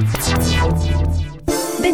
Thank you.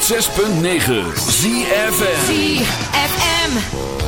106.9 ZFM. ZFM.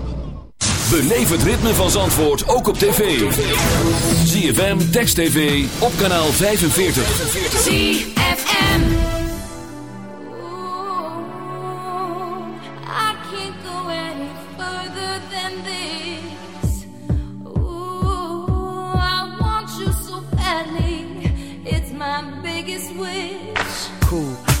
Beleef het ritme van Zandvoort ook op tv. ZFM, Text TV, op kanaal 45. ZFM. I can't go any further than this. Ooh, I want you so badly. It's my biggest wish. cool.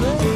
Baby.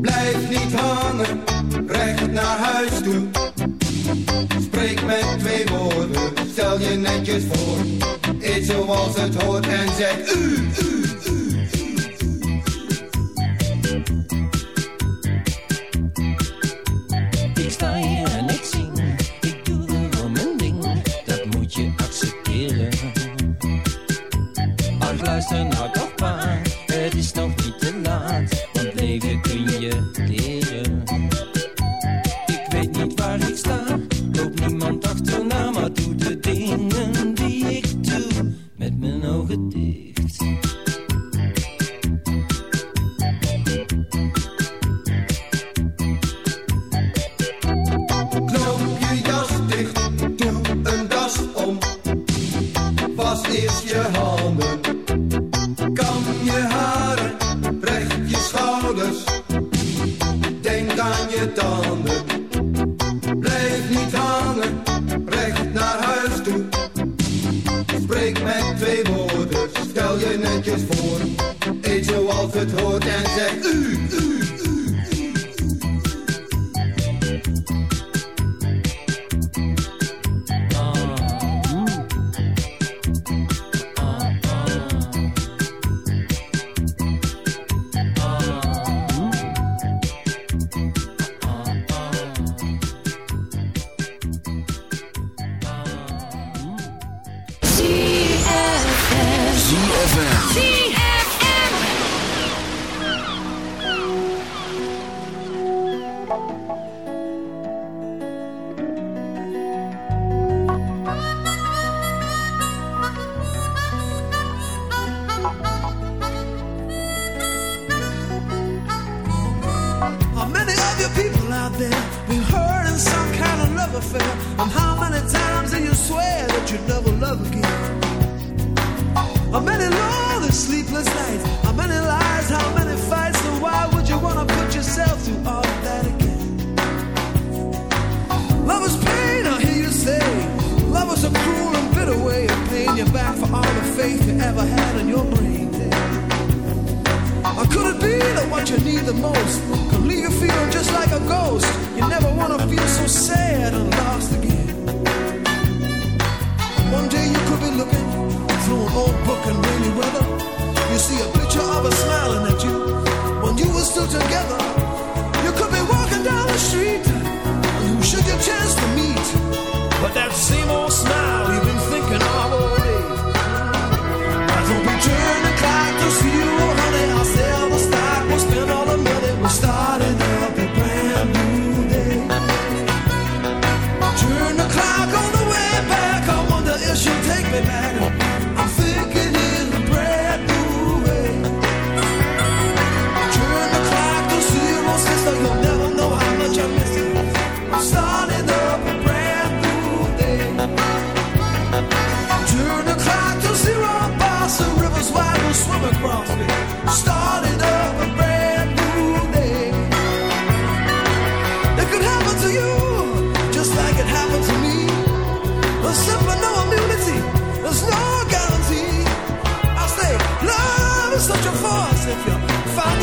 Blijf niet hangen, recht naar huis toe. Spreek met twee woorden, stel je netjes voor. Eet zoals het hoort en zeg u, u, u.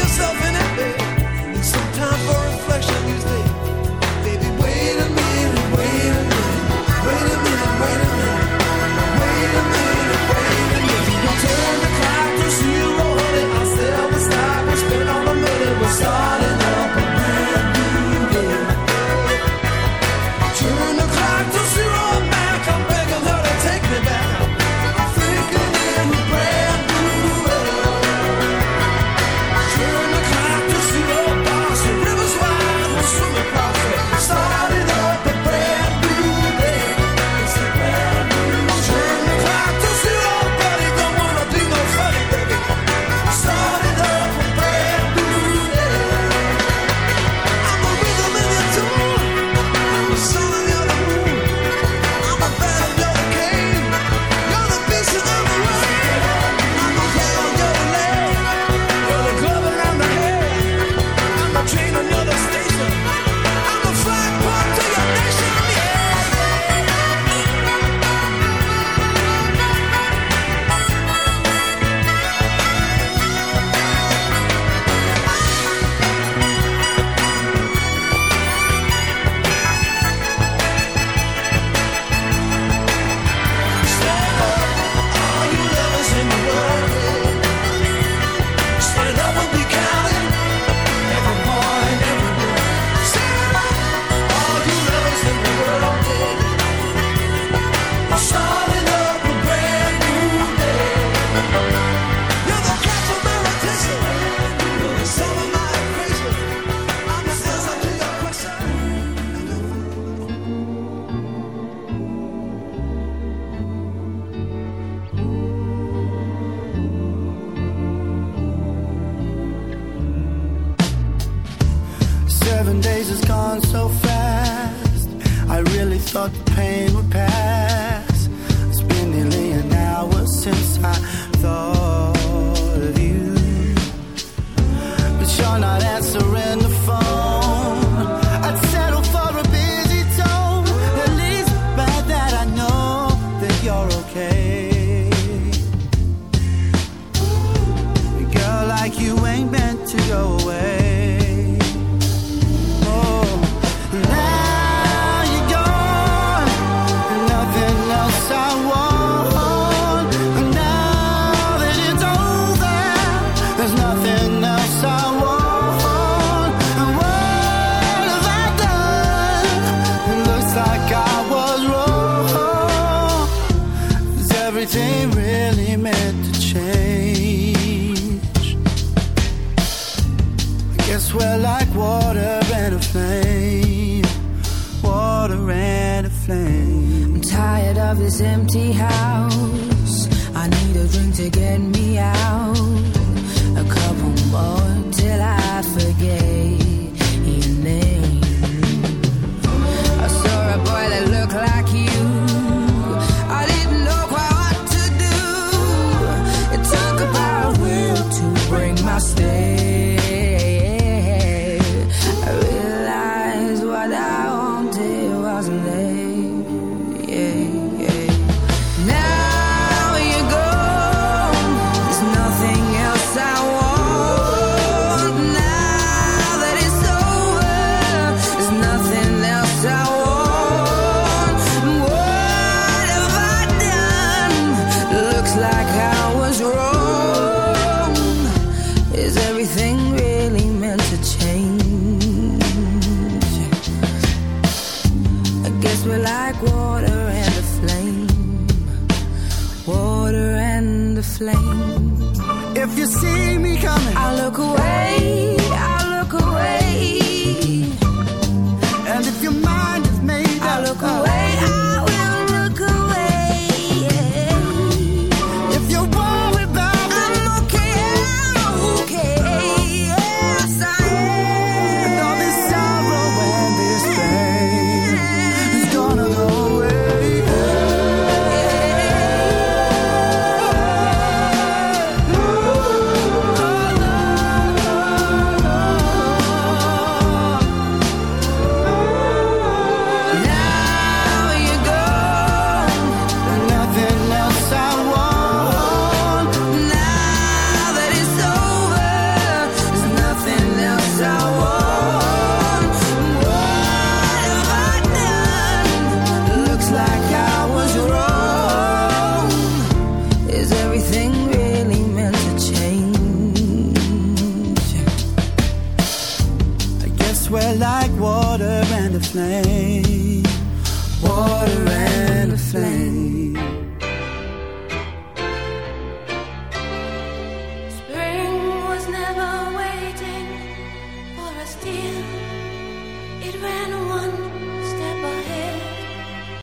yourself in it,